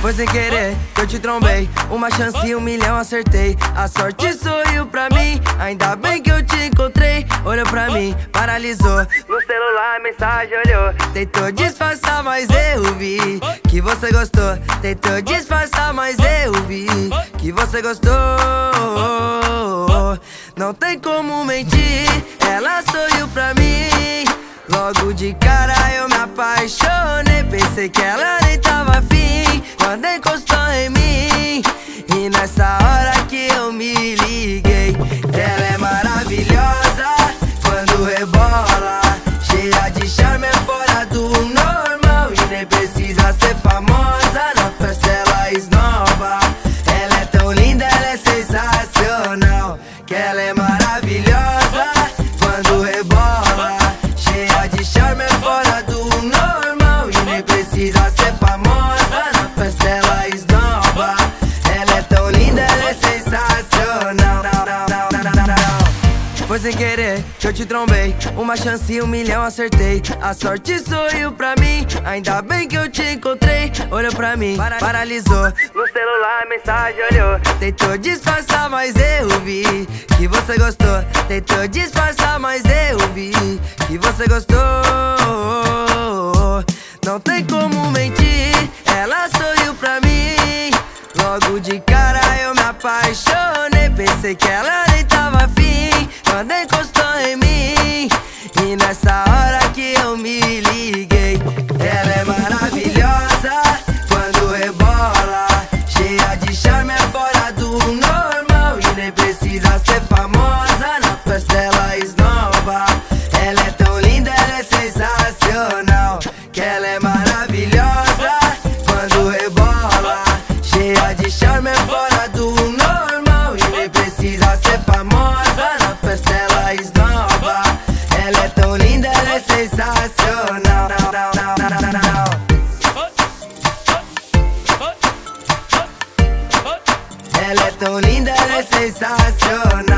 Foi sem querer que eu te trombei. Uma chance e um milhão acertei. A sorte sorriu pra mim. Ainda bem que eu te encontrei. Olhou pra mim, paralisou. No celular, mensagem olhou. Tentou disfarçar, mas eu vi que você gostou. Tentou disfarçar, mas eu vi que você gostou. Não tem como mentir. Ela sorriu pra mim. Logo de cara eu me apaixonei. Pensei que ela nem tava afim liguei, querer que eu te trombei. Uma chance e um milhão acertei. A sorte sorriu pra mim. Ainda bem que eu te encontrei. Olhou pra mim, para- paralisou. No celular, mensagem olhou. Tentou disfarçar, mas eu vi que você gostou. Tentou disfarçar, mas eu vi que você gostou. Não tem como mentir. Ela sorriu pra mim. Logo de cara eu me apaixonei. Pensei que ela nem tava liguei, ela é maravilhosa quando rebola. Cheia de charme, é fora do normal. E nem precisa ser famosa, na festa ela esnova. Ela é tão linda, ela é sensacional. Que ela é maravilhosa quando rebola. Cheia de charme, é fora do normal. E nem precisa ser famosa, na festa ela esnova. Ela é tão linda, ela é sensacional. Sensacional.